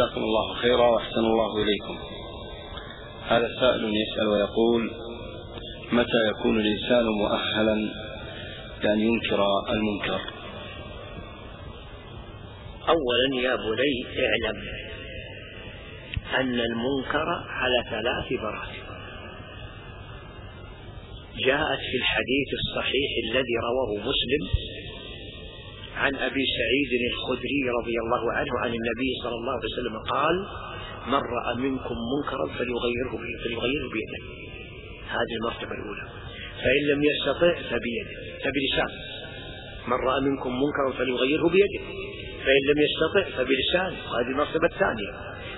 جزاكم الله خيرا وأحسن الله إليكم. هذا سائل يسأل ويقول: متى يكون الإنسان مؤهلا لأن ينكر المنكر؟ اولا يا بني اعلم أن المنكر على ثلاث مراتب. جاءت في الحديث الصحيح الذي رواه مسلم عن أبي سعيد الخدري رضي الله عنه عن النبي صلى الله عليه وسلم قال من رأى منكم منكرا فليغيره فليغيره بيده. هذه المرتبة الأولى. فإن لم يستطع فبيده. فبلسانه. من رأى منكم منكرا فليغيره بيده. فإن لم يستطع فبلسانه. وهذه المرتبة الثانية.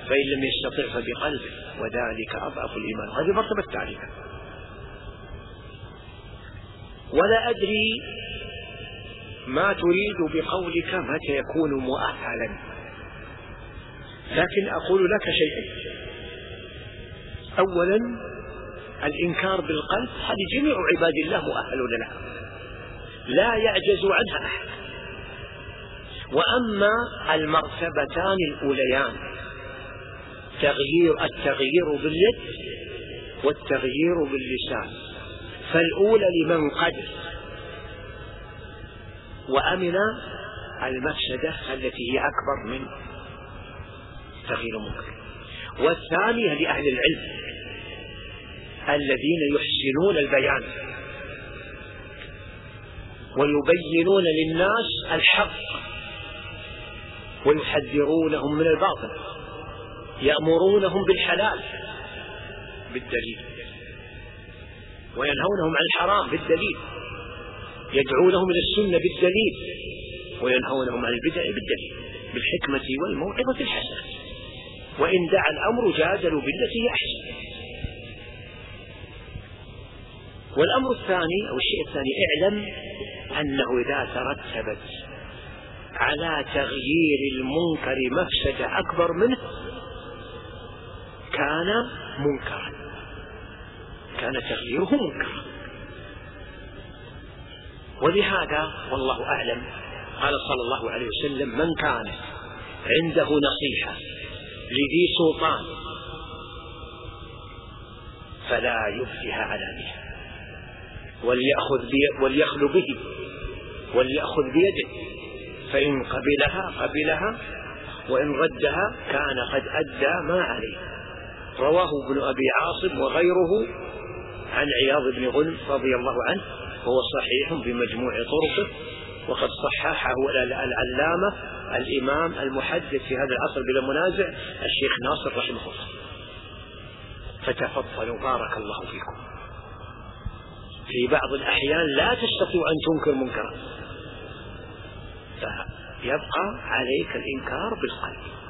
فإن لم يستطع فبقلبه. وذلك أضعف الإيمان. وهذه المرتبة الثالثة. ولا أدري ما تريد بقولك متى يكون مؤهلا. لكن أقول لك شيئين أولا الإنكار بالقلب هذه جميع عباد الله مؤهلون لها. لا يعجز عنها أحد. وأما المرتبتان الأوليان تغيير التغيير باليد والتغيير باللسان. فالأولى لمن قدر. وأمن المفسدة التي هي أكبر من تغيير المنكر والثانية لأهل العلم الذين يحسنون البيان ويبينون للناس الحق ويحذرونهم من الباطل يأمرونهم بالحلال بالدليل وينهونهم عن الحرام بالدليل. يدعونهم إلى السنة بالدليل وينهونهم عن البدع بالدليل بالحكمة والموعظة الحسنة. وإن دعا الأمر جادلوا بالتي هي أحسن. والأمر الثاني أو الشيء الثاني اعلم أنه إذا ترتبت على تغيير المنكر مفسدة أكبر منه كان منكرا. كان تغييره منكرا. ولهذا والله أعلم قال صلى الله عليه وسلم من كان عنده نصيحة لذي سلطان فلا يبدها علانية وليأخذ بي وليخلو به وليأخذ بيده فإن قبلها قبلها وإن ردها كان قد أدى ما عليه. رواه ابن أبي عاصم وغيره عن عياض بن غنم رضي الله عنه. وهو صحيح بمجموع طرقه وقد صححه العلامة الإمام المحدث في هذا العصر بلا منازع الشيخ ناصر رحمه الله. فتفضلوا بارك الله فيكم. في بعض الأحيان لا تستطيع أن تنكر منكرا. فيبقى عليك الإنكار بالقلب.